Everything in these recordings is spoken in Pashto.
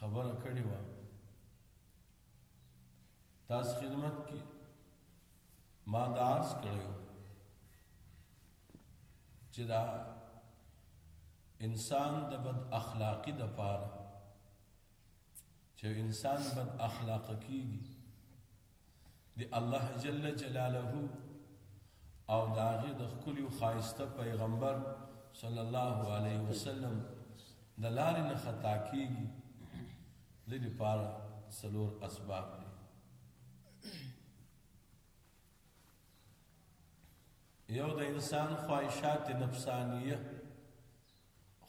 خبره کړې وه تاسو خدمت کې ما دا عرض کړو چې دا انسان د بد اخلاقی د پاره چې انسان بد اخلاق کیږي د الله جل جلاله او د هغه د ښکلي او ښایسته پیغمبر صلی الله علیه وسلم د لارې نه خطا کیږي د دې لپاره څلور اسباب دي یو د انسان خواهشات نفسانیه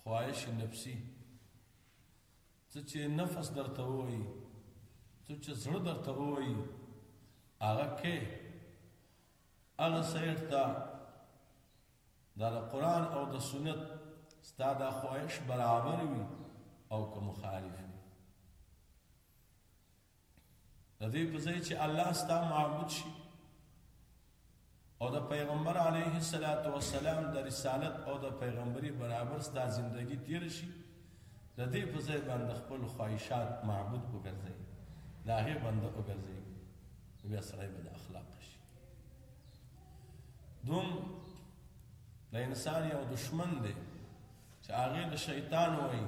خواهش نفسی څه چې نفس درته وایي څه چې زړه درته وایي هغه کې هغه سیټ ته دا د قرآن او د سنت ستا دا خواهش برابر وي او که مخالف وي د دې په ځای چې الله ستا معبود شي او د پیغمبر علیه الصلاۃ والسلام د رسالت او د پیغمبري برابر ستا ژوندۍ تیر شي د دې په ځای باندې خپل خواهشات معبود وګرځي دا هغه باندې وګرځي بیا سره به د اخلاق شي دوم د انسان یو دشمن دی چې هغه د شیطان وایي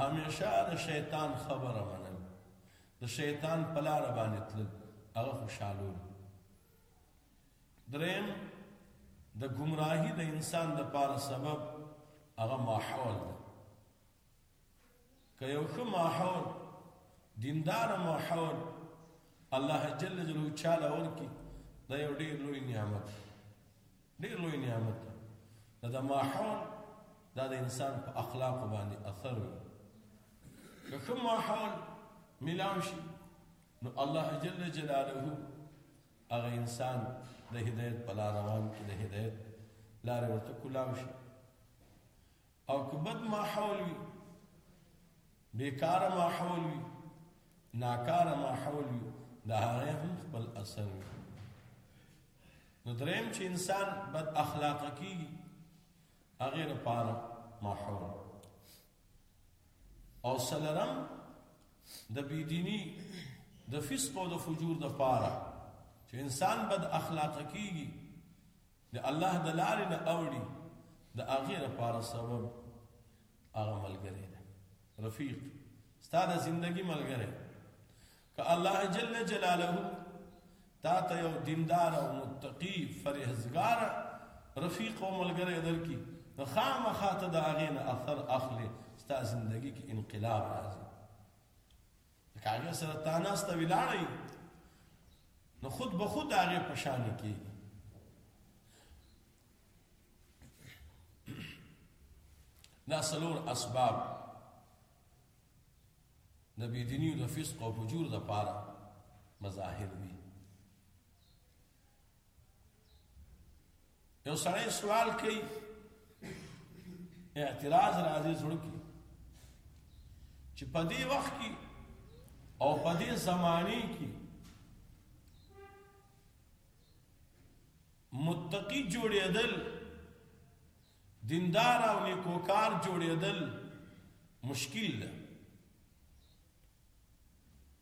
همیشه د شیطان خبره منل د شیطان په لار باندې تلل هغه خوشاله دریم د گمراهی د انسان د پاره سبب هغه ماحول ده که یو ښه ماحول دیندار ماحول الله جل جلاله چاله ورکی دا یو ډیر لوی نعمت ډیر لوی نعمت دا د ماحول دا د انسان په اخلاق باندې اثر وي که کوم ماحول ملاو شي نو الله جل جلاله هغه انسان د هدایت په لار روان کړي د هدایت لار ورته کولاو شي او که بد ماحول وي بیکاره ماحول وي ناکاره ماحول وي د هغه هم خپل اثر وي نو دریم چې انسان بد اخلاق کیږي هغه لپاره ماحول او سلرم د بيدینی د فسق او د فجور د پاره چې انسان بد اخلاق کیږي د الله د لارې نه اوړي د هغې لپاره سبب هغه ملګری دی رفیق ستا د زندګي ملګری که الله جل جلاله تا ته یو دیندار او متقی فرهزګار رفیق او ملګری درکې نو خامخا ته د هغې نه اثر اخلي ستا زندګي کې انقلاب راځي کاغه سره تاناس ته ولاړی نو خود به خود هغه پشان کی دا سلور اسباب د بيدینی او د فسق او فجور د پاره مظاهر دي یو سړی سوال کوي اعتراض راځي زړه کې چې په دې وخت کې او په دې زمانه کې متقی جوړېدل دیندار او نیکوکار جوړېدل مشکل ده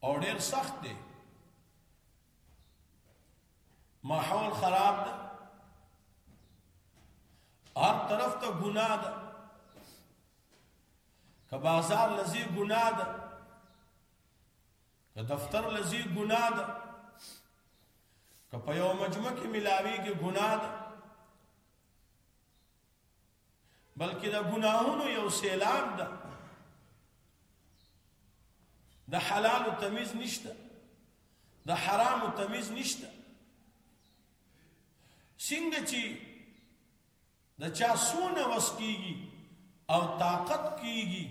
او ډېر سخت دی ماحول خراب ده هر طرف ته ګناه ده که بازار لذي ګناه ده که دفتر لذي ګناه ده که په یو مجمع کې ملاوي کې ګناه ده بلکې د ګناهونو یو سیلاب ده د حلال تمیز نشته د حرام تمیز نشته څنګه چې د چا سونه وس کیږي او طاقت کیږي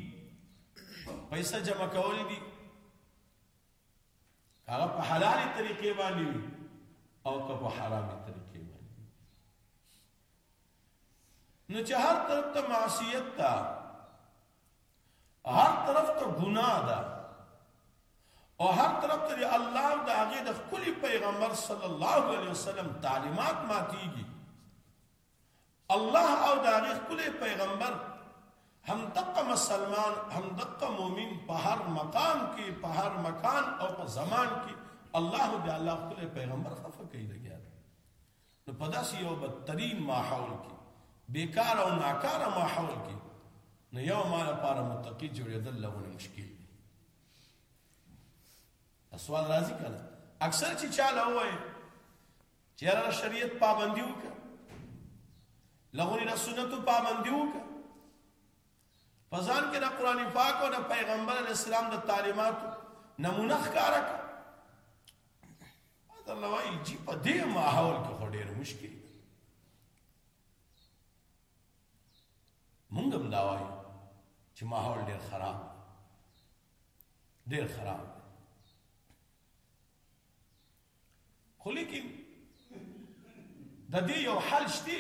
پیسې جمع کول دي هغه په حلالې طریقې باندې او که په حرامې طریقې نو چې هر طرف ته معصیت تا هر طرف ته ګناه ده او هر طرف ته الله د هغه د خپل پیغمبر صلی الله علیه وسلم تعلیمات ماتيږي الله او د هغه خپل پیغمبر هم دقه مسلمان هم دقه مؤمن په هر مقام کې په هر مکان او په زمان کې الله د الله خپل پیغمبر خفه کوي لګیا نو په داسې یو بدترین ماحول کې بیکار او ناکاره ماحول کې نو یو مال لپاره متقی جوړېدل لغونه مشکل دی سوال راځي کنه اکثر چې چاله وایي چې را شریعت پابندي وکړه لغونی را سنتو پابندي وکړه په ځان کې د قران پاک او د پیغمبر علی السلام د تعلیماتو نمونه ښکارا کړ دا لوی چې په دې ماحول کې خو ډېر مشکل دی مونږ هم دا وایو چې ماحول ډېر خراب ډېر خراب خو لیکن د دې یو حل شته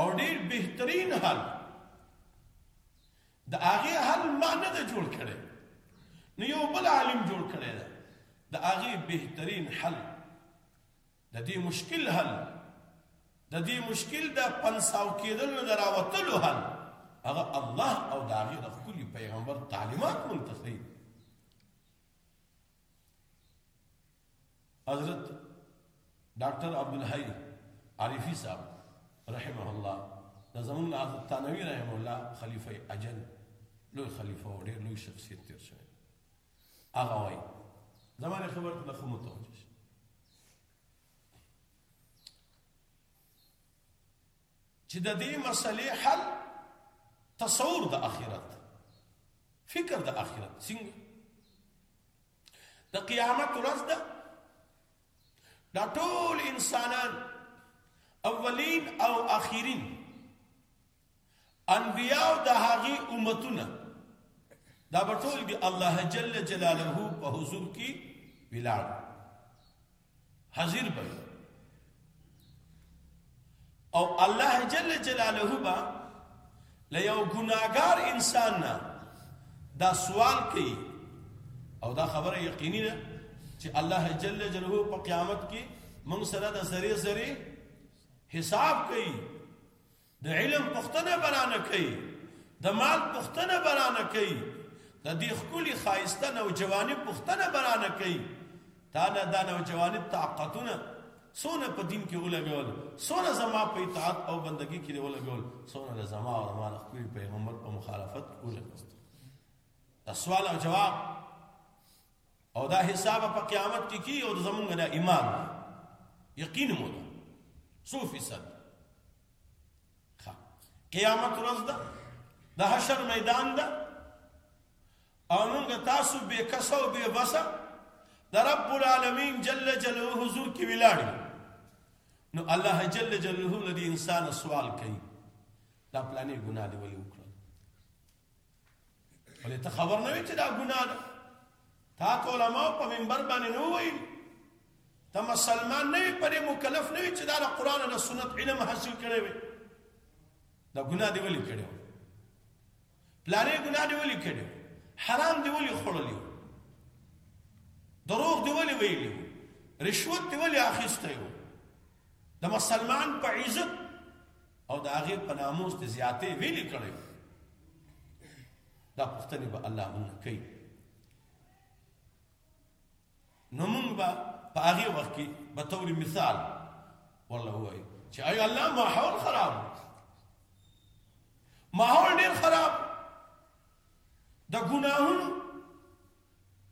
او ډیر بهترین حل د هغه حل ما نه ده جوړ کړی نو یو بل عالم جوړ کړی ده د هغه بهترین حل د دې مشکل حل د دې مشکل د پنساو کېدل نه راوتلو حل هغه الله او د هغه د خپل پیغمبر تعلیمات مونږ ته حضرت ډاکټر عبدالحی عارفی صاحب رحمه الله د زمون حضرت تنوی رحمه الله خلیفہ اجل لوی خلیفہ او ډیر لوی شخصیت تیر شوی هغه وای زمانه خبر ته خو متوجه چې د دې مسلې حل تصور د اخرت فکر د اخرت څنګه د قیامت ورځ ده دا ټول انسانان اولین او اخیرین انبیاء او د هغه امتونه دا ټول دی الله جل جلاله په حضور کې ولاړ حاضر به او الله جل جلاله با له یو ګناګار انسان نه دا سوال کوي او دا خبره یقیني ده چې الله جل جلاله په قیامت کې موږ سره د زری زری حساب کوي د علم پوښتنه به رانه کوي، د مال پوښتنه به رانه کوي، د دې ښکلي ښایسته نوجواني پوښتنه به رانه کوي، تا نه دا نوجواني طاقتونه څونه په دین کې ولګول، څونه زما په اطاعت او بندګي کې ولګول، څونه د زما او زما د ښکلي پیغمبر په مخالفت کې ولګول. د سوال او جواب او دا حساب په قیامت کې کی او زمونږ دا ایمان یقین مو ده سو فیصد قیامت ورځ ده د حشر میدان ده او موږ تاسو به کسو به وسه د رب العالمین جل جلاله حضور کې ولاړ نو الله جل جلاله لدی انسان سوال کوي دا پلانې ګناه دی ولې وکړه ولې ته خبر نه وي چې دا ګناه ده تا ته علما په منبر باندې نو ویل ته مسلمان نه یې پرې مکلف نه یې چې دا د قران او سنت علم حاصل کړی وي دا ګناه دی ولې کړو پلانې ګناه دی ولې کړو حرام دی ولې خورلې دروغ دی ولې ویلې رشوت دی ولې اخیسته یو د مسلمان په عزت او د هغه په ناموس د زیاتې ویلې کړی دا پښتنې به الله مونږ کوي نو مونږ به په هغه وخت کې به تور مثال والله وای چې اي الله ماحول خراب ماحول ډیر خراب د ګناهونو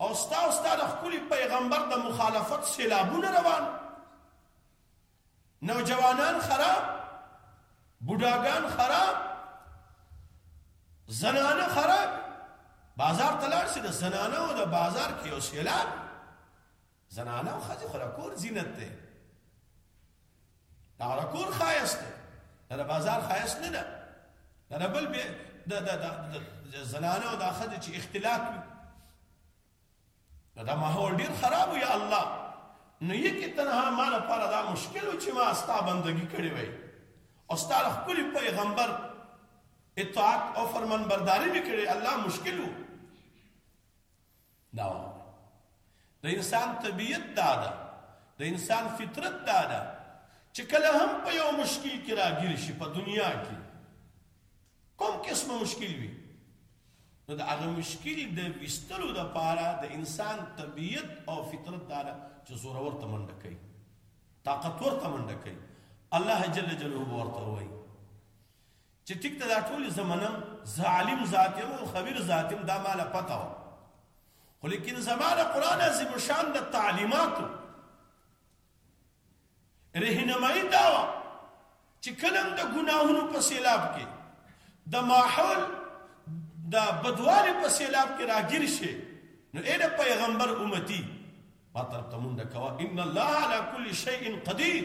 او ستا او ستا د خپل پیغمبر د مخالفت سیلابونه روان نوجوانان خراب بډاګان خراب زنانه خراب بازار تلار سي د زنانه او د بازار کې او سیلاب زنانه او ښځې خو د کور زینت دی دا د کور ښایست دی دا د بازار ښایست نه ده دا د بل بیا د د د زنانه او د ښځې چې اختلاط وي دا ماحول ډیر خراب وي الله نو یې کې تنها ما لپاره دا مشکل و چې ما ستا بندگی کړې وای او ستا خپل پیغمبر اطاعت او فرمان برداری وکړي الله مشکل وو دا د انسان طبیعت دا ده د انسان فطرت دا ده چې کله هم په یو مشکل کې راګیر شي په دنیا کې کوم قسم مشکل وي نو د هغه مشکل د وستلو د پاره د انسان طبیعت او فطرت دا ده چې زوره ورته منډه کوي طاقت ورته منډه کوي الله جل جلاله ورته وایي چه ټیک ده دا ټولی زه منم زه عالم ذات یم او خبیر ذات یم دا مالا پته وه خو لیکن زما د قرآن عظیم الشان د تعلیماتو رهنمایي دا وه چې کله هم د ګناهونو په سیلاب کې د ماحول د بدوالي په سیلاب کې راګیر شي نو اې د پیغمبر امتی ما طرف ته مونږ کوه ان الله على كل شيء قدير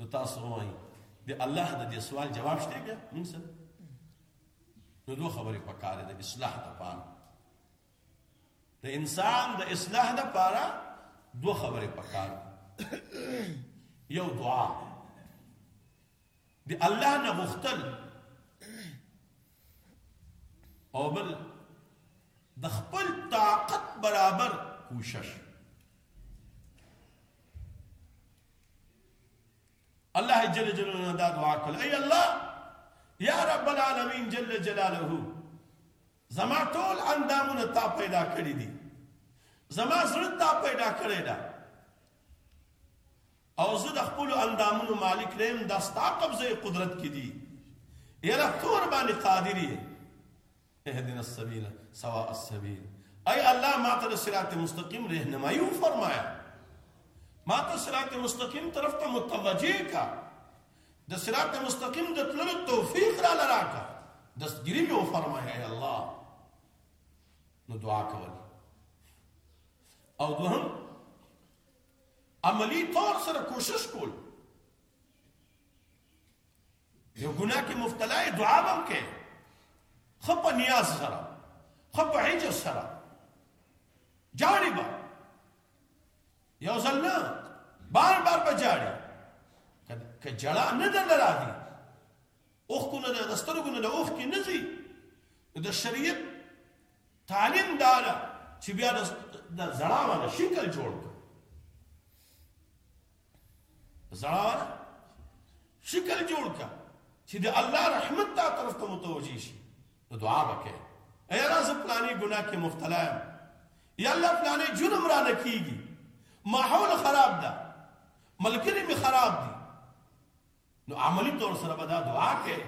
نو تاسو وایي د الله د دې سوال جواب شته بیا موږ سره نو دوه خبرې پکاره د اصلاح لپاره د انسان د اصلاح لپاره دوه خبرې پکاره یو دعا د الله نه غوښتل او بل د خپل طاقت برابر کوشش الله جل جلاله دا دعا کړل ای الله یا رب العالمین جل جلاله زما ټول اندامونه تا پیدا کړی دي زما زړه تا پیدا کړی دا او زه د خپل اندامونو مالک نیم دا ستا قبضه قدرت کې دي یره تور باندې قادر یې اهدنا السبيل سواء السبيل اي الله ما ته صراط مستقيم رهنمایي فرمایا ما ته صراط مستقيم طرف ته متوجه کا د صراط مستقيم د تللو توفيق را لراکا دستګری مې وفرمایه اي الله نو دعا کول او دوهم عملی طور سره کوشش کول یو ګناه کې مبتلا یې دعا به هم کوې ښه په نیاز سره ښه په عجز سره جاړي به یو ځل نه بار بار به جاړي که جړا نه درله راځي اوښکو نه د سترګو نه د اوښکې نه ځي د شریعت تعلیم دا ده چې بیا د زړه شکل جوړ کړي زړه شکل جوړ کا چې د الله رحمت ته طرف ته متوجي شي نو دعا وکړي اے الله زه پلانې ګناه کې مبتلا یم یا الله پلانې جرم را نه کیږي ماحول خراب ده ملګری می خراب دي نو عملی طور سره به دا دعا کوي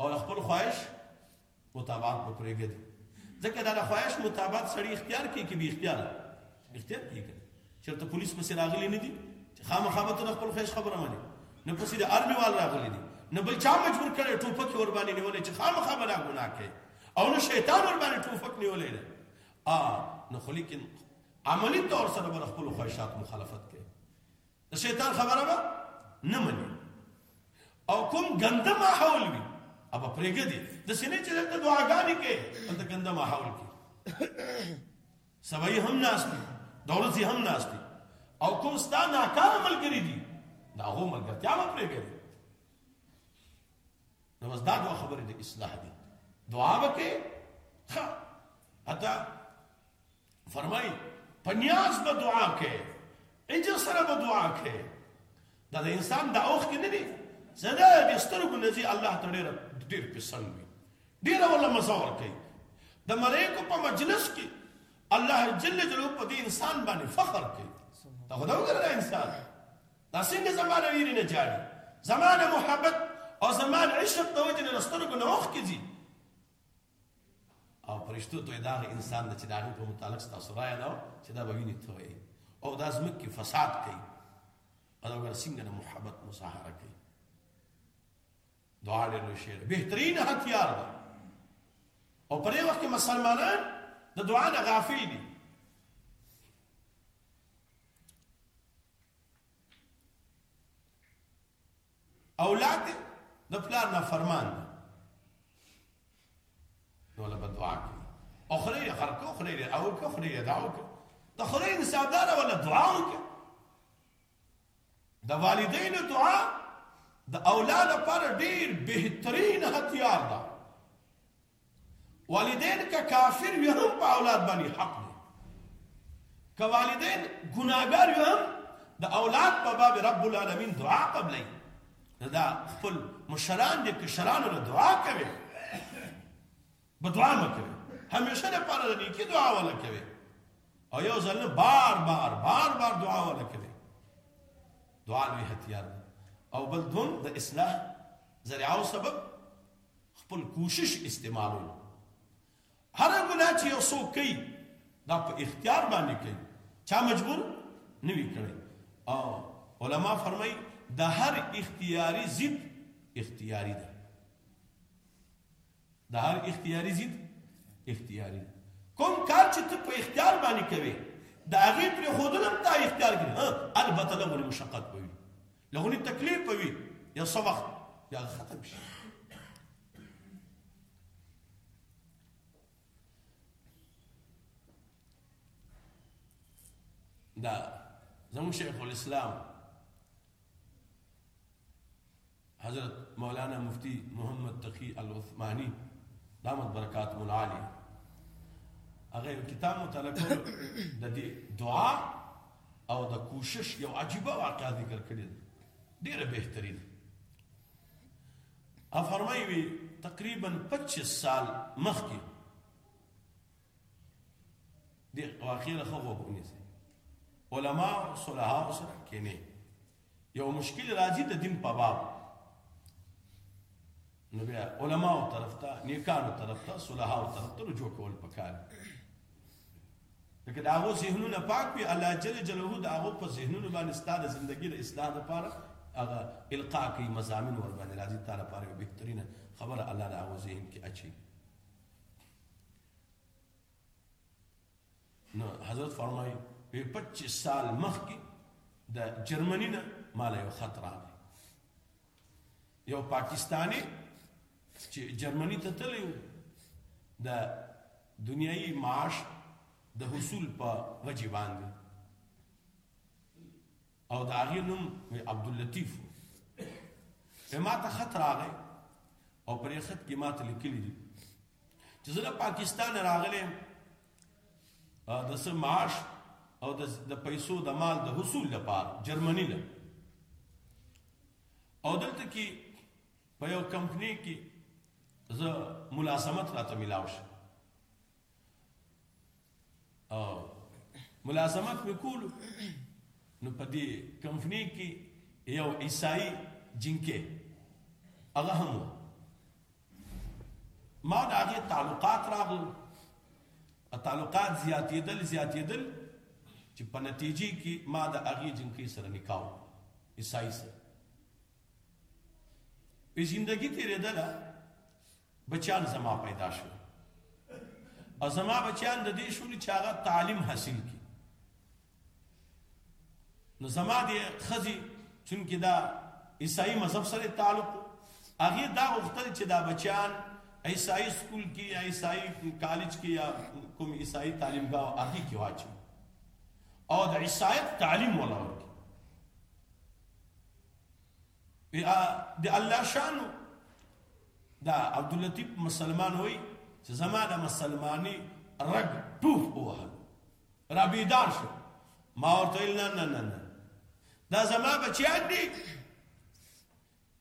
او له خپل خواهش مطابقت به پرېږدي ځکه دا د خواهش مطابقت سړی اختیار کوي کې به اختیار اختیار کوي چېرته پولیس پسې راغلي نه دي چې خامخا به ته د خپل خواهش خبره منې نه پسې د ارمي وال راغلي دي نه بل چا مجبور کړی ټوپک یې ور باندې نیولی چې خامخا به دا ګناه کوي او نه شیطان ور باندې ټوپک نیولی دی نو خو لیکن عملي طور سره به خپل خواهشات مخالفت کوي د شیطان خبره به نه مني او کوم ګنده ماحول وي ابا پرېګه دي د سینې چې دلته دعاګانې کې دلته ګنده ماحول کې سبای هم ناشتي دولت هم ناشتي او کوم ستا ناکاره ملګری دي دا هو ملګرتیا به پرېګه دي نو بس دا دوه خبرې د اصلاح دي دعا وکې ها اته فرمای په نیاز به دعا کې اجر سره به دعا کې دا د انسان د اوخ کې نه دی زدا د سترګو نزي الله ته ډېر ډېر پسند وي ډېر ولا مزور کوي د ملائکو په مجلس کې الله جل جلاله په دې انسان باندې فخر کوي دا خدای وګړه انسان دا څنګه زمانه ویری نه جاړي زمانه محبت او زمانه عشق د وجه نه سترګو نه اوخ کې دي او پرشتو ته دا انسان د چې دا په متعلق تاسو راي دا چې دا به ویني ته وي او دا زموږ کې فساد کوي او دا څنګه نه محبت مظاهره کوي دعا له شعر بهترین هتیار ده او په دې وخت کې مسلمانان د دعا نه غافل دي اولاد دی د پلار نه فرمان دی نو له دعا کوي او خدای یې خرکو خدای یې او کو خدای یې داو کو د خدای انسان دار ولا دعا وکړه د والدینو دعا د اولاد لپاره ډیر بهترین هتیار ده والدین که کافر وي هم په اولاد باندې حق دی که والدین ګناګار وي هم د اولاد په باب رب العالمین دعا قبلای دا خپل مشران دې کشرانو له دعا کوي به دعا وکړي همیشه لپاره د نیکی دعا ولا کوي او یو ځل بار بار بار بار دعا ولا کوي دعا لوی هتیار او بل دوم د اصلاح ذریعه سبب خپل کوشش استعمالول هره ګناه چې یو څوک کوي دا په اختیار باندې کوي چا مجبور نه وی کړی او علما فرمای د هر اختیاري ضد اختیاري ده د هر اختیاري ضد اختیاري کوم کار چې ته په اختیار باندې کوي د هغه پر خودلم تا اختیار کوي البته له مشقت کوي لغونی تکلیف وي یو څه وخت بیا ختم شي دا زموږ شیخ الاسلام حضرت مولانا مفتی محمد تقی العثماني دامت برکات العالی هغه کتاب مطالعه کول د دې دعا او د کوشش یو عجیبه واقعه ذکر کړې ده ډیره بهتري ده او فرمایي وي تقریبا 25 سال مخکې د واقعې له خو وګونی سي علما او صلحا سره کینه یو مشکل راځي د دین په باب نو بیا علماو طرف ته نیکانو طرف ته صلحاو طرف ته رجوع کول پکار لکه دا هغه ذهنونه پاک وي الله جل جلاله دا هغه په ذهنونو باندې ستاره ژوندۍ د اصلاح لپاره هغه القا کوي مزامین ور باندې راځي تعالی لپاره یو بهترینه خبره الله دا هغه ذهن کې اچي نو حضرت فرمایي په 25 سال مخکې د جرمني نه مال یو خط راغی یو پاکستانی چې جرمني ته تللی و د دنیایي معاش د حصول په وجه باندې او د هغې نوم مې عبداللطیف و چې ما ته خط راغی او پرې خط کې ما ته لیکلي دي چې زه له پاکستانه راغلی یم د څه معاش او د پیسو د مال د حصول لپاره جرمني له او دلته کې په یو کمپنۍ کې زه ملازمت راته ملاو شو او ملازمت وکول نو په دې کمپنی کې یو عیسائی جنکه هغه هم ما د هغه تعلقات راغلو تعلقات زیاتېدل زیاتېدل چې په نتیجې کې ما د هغه جنکه سره نکاح عیسائی سره په ژوندۍ تیرېدله بچیان زما پیدا شول او زما بچیان د دې شول چې هغه تعلیم حاصل کړي نو زما د خزي چونکې دا عیسائی مذهب سره تعلق هغه دا وختل چې دا بچیان عیسائی سکول کې یا عیسائی کالج کې یا کوم عیسائی تعلیم گاو هغه کې واچو او د عیسایت تعلیم ولا ورکړي بیا د الله شانو دا عبد اللطیف مسلمان وای چې زما د مسلمانی رګ ټوف وهل را بیدار شو ما ورته نه نه نه نه دا زما بچیان دي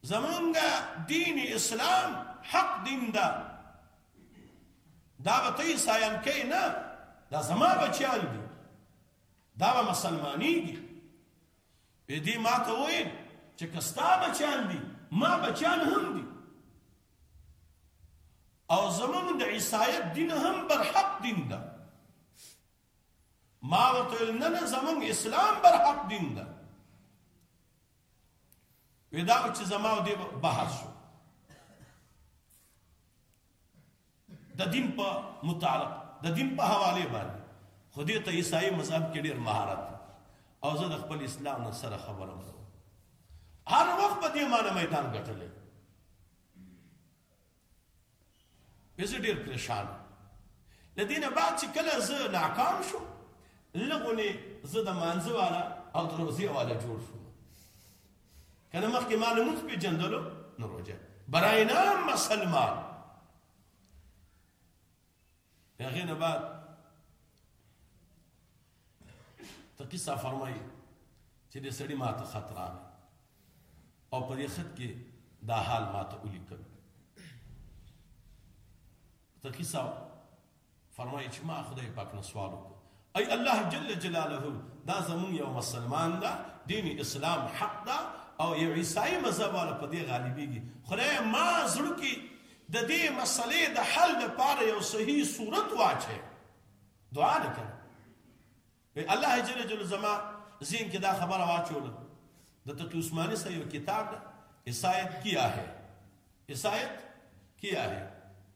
زمونږ دین اسلام حق دین ده دا به ته عیسایان کې نه دا زما بچیان دي دا به مسلمانېږي به دې ما ته وویل چې که ستا بچیان دي ما بچیان هم دي او زمونږ د عیسایت دین هم برحق دین ده ما ورته ویل نه نه زمونږ اسلام برحق دین ده ودا چې زما او دې بحث شو د دین په متعلق د دین په حواله باندې خو دې ته عیسائی مذهب کې ډیر مهارت او زه د خپل اسلام نه سره خبره کوم هر وخت په دې معنی میدان ګټلې زه ډیر پریشان د دې نه بعد چې کله زه ناکام شو لغونی زه د مانځه والا او د روزي والا جوړ شو کنه مخکې مال موږ په جندلو نو روزه برای نام مسلمان هغه نه بعد ته قصه فرمایي چې د سړی ماته خطر راغی او په دې خط کې دا حال ماته ولیکل ته قصه فرمائی چی ما خدای پاک نه سوال وکړو ای الله جل جلاله دا زمون یو مسلمان دا دین اسلام حق دا او یو عیسائی مذهب والا په دې غالبیږي خدای ما زړه کې د دې مسلې د حل لپاره یو صحیح صورت واچه دعا وکړه وی الله جل جلاله زما ذهن کې دا خبره واچوله د تقی عثماني سره یو کتاب ده عیسایت کیا ہے عیسایت کیا ہے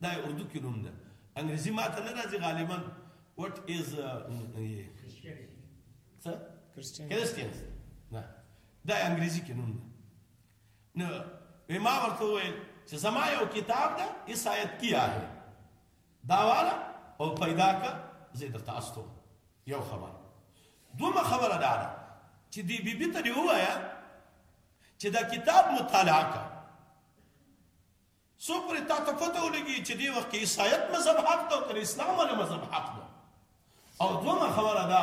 دا اردو کې نوم ده انګریزي ما ته نه راځي غالبا what is څه کریسټین نه دا انګریزي کې نوم ده نو ما ورته وویل چې زما یو کتاب ده عیسایت کیا ہے دا والا او پیدا کا زه درته استو یو خبر دومره خبره دا ده چې دی بی بی ته دی وایا چې دا کتاب مطالعه کا سو پر تا ته پته ولګي چې دی وخت کې عیسایت مذهب حق ده او اسلام له مذهب حق ده او دومه خبره ده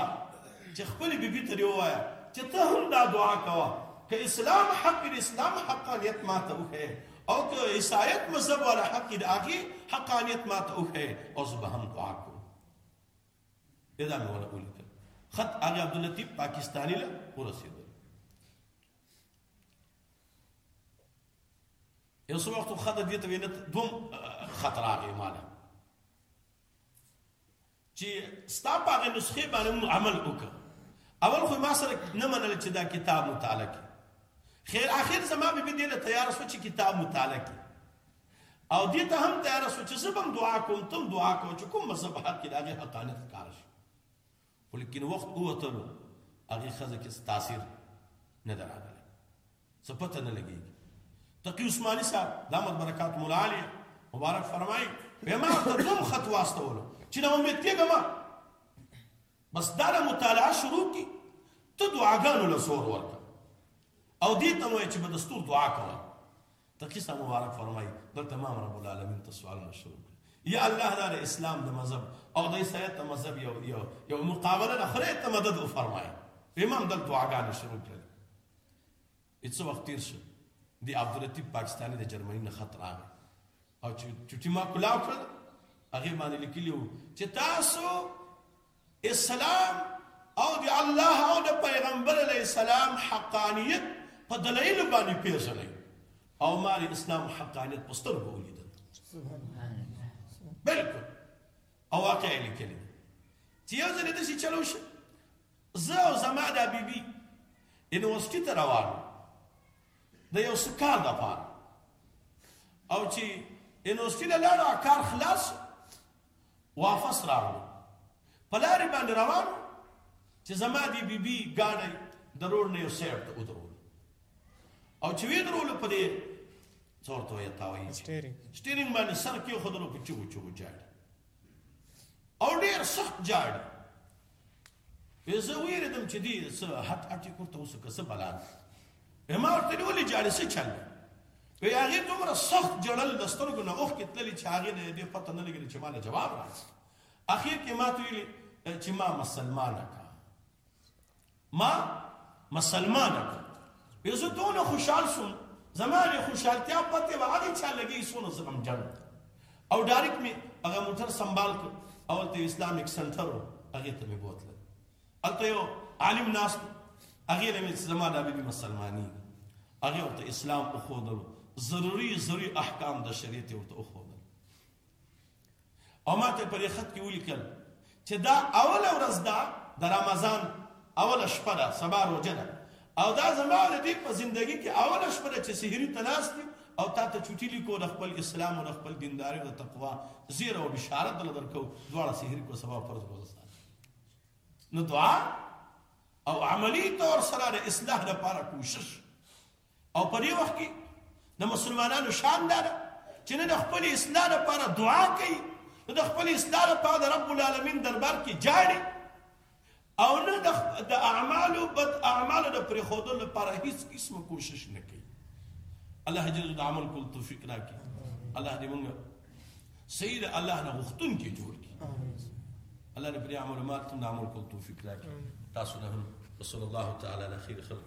چې خپل بیبي ته وایي چې ته هم دا دعا کوه که اسلام حق دی اسلام حقانیت ما ته وخه او که عیسایت مذهب والا حق دی هغه حقانیت ما ته وخه او زه به هم دعا کوم دا مې ولا ولیکل خط هغه عبد اللطیف پاکستانی له ورسېدل یو څو وخت خط دې ته وینت دوم خطر هغه مالا چې ستا په هغه نسخې باندې موږ عمل وکړو اول خو ما سره نه منل چې دا کتاب مطالعه کړي خیر اخر زما به دې له تیار شو چې کتاب مطالعه کړي او دې ته هم تیار شو چې زبم دعا کوم تم دعا کوم چې کوم مذهب حق کې داږي حقانیت کار شي خو لکن وخت ووتلو هغې ښځه کې څه تاثیر نه ده راغلی، څه پته نه لګېږي. تقي عثماني صاحب دامت برکات ملا علیه مبارک فرمایي، وایي ما ورته دوهم خط واستولو چې نه امید کېږمه بس دا له مطالعه شروع کړي ته دعاګانو له زور ورکړه او دې ته وایي چې به دستور دعا کوه ته قصه مبارک فرمای دلته امام رب العالمین ته سوالونه شروع کړ یا الله دا د اسلام د مذهب او د عیسایت د مذهب یو یو یو مقابله د خره ته مدد وفرمای امام دل دعاګانې شروع کړل هیڅ وخت تیر شو دی عبداللطیف پاکستانی د جرمني نه خط راغی او چې چټي ما کلاو کړل هغه باندې لیکلی و چې تاسو اسلام او د الله او د پیغمبر علی السلام حقانیت په دلایل باندې پیژنئ او ما د اسلام حقانیت په سترګو ولیدل بالکل او واقع یې لیکلی چې یو ځل داسې چلو شي زه او زما دا بیبي یونیورسټي ته روان د یو څه کار دپاره او چې یونیورسټي له لاړو کار خلاص واپس راوړو په لارې باندې روان چې زما دی بی بی ګاډی د روډ نه یو سیر ته ودرول او چې وی درول په دې څور ته یې تاوي سټیرینګ سټیرینګ باندې سر کې خو درو په چوغو چوغو جاړي او ډیر سخت جاړي وې زه ویریدم چې دی څه هټ هټ یې کورته اوس که څه بلا ده وې ما ورته ولې جاړې څه چل وې هغې دومره سخت جړل د سترګو نه اوښکې تللې چې هغې نه یې دې پته نه لګېده چې ما له جواب راځي اخیر کې ما ته ویلې چې ما مسلمانه کړه ما مسلمانه کړه وې زه دونه خوشحال شوم زما د خوشحالتیا پته به هغې چا لګي څونه زغمجن او ډایرکټ می هغه موټر سنبال کړ اول ته اسلامیک سنټر هغه ته می بوتل البته یو عالم ناس هغه له می زما د بیبي مسلمانی هغه ورته اسلام او خودل ضروری ضروری احکام د شریعت ورته او خودل او ماته پر خط کې ولیکل چې دا اوله ورځ ده د رمضان اوله شپه ده سبا روژه ده او دا زما او د دې په زندګی کې اوله شپه ده چې سحری ته ناست یم او تا ته چوټي لیکو د خپل اسلام او د خپل دینداري او د تقوا زیره او بشارت دل درکو دواړه سحری کو سبا فرض روزه ساتي نو دعا او عملی طور سره د اصلاح لپاره کوشش او په دې وخت کې د مسلمانانو شان دا ده چې نه د خپل اصلاح لپاره دعا کوي نه د خپل اصلاح لپاره د رب العالمین دربار کې جاړي او نه د اعمالو بد اعمالو د پرېښودو لپاره هیڅ قسمه کوشش نه کوي الله جل د عمل کول توفیق راکړي الله دې موږ سید الله نه غوښتون کې جوړ کړي الله دې پر عمل مات عمل کول توفیق راکړي تاسو نه هم وصلى الله تعالى على خير خلقه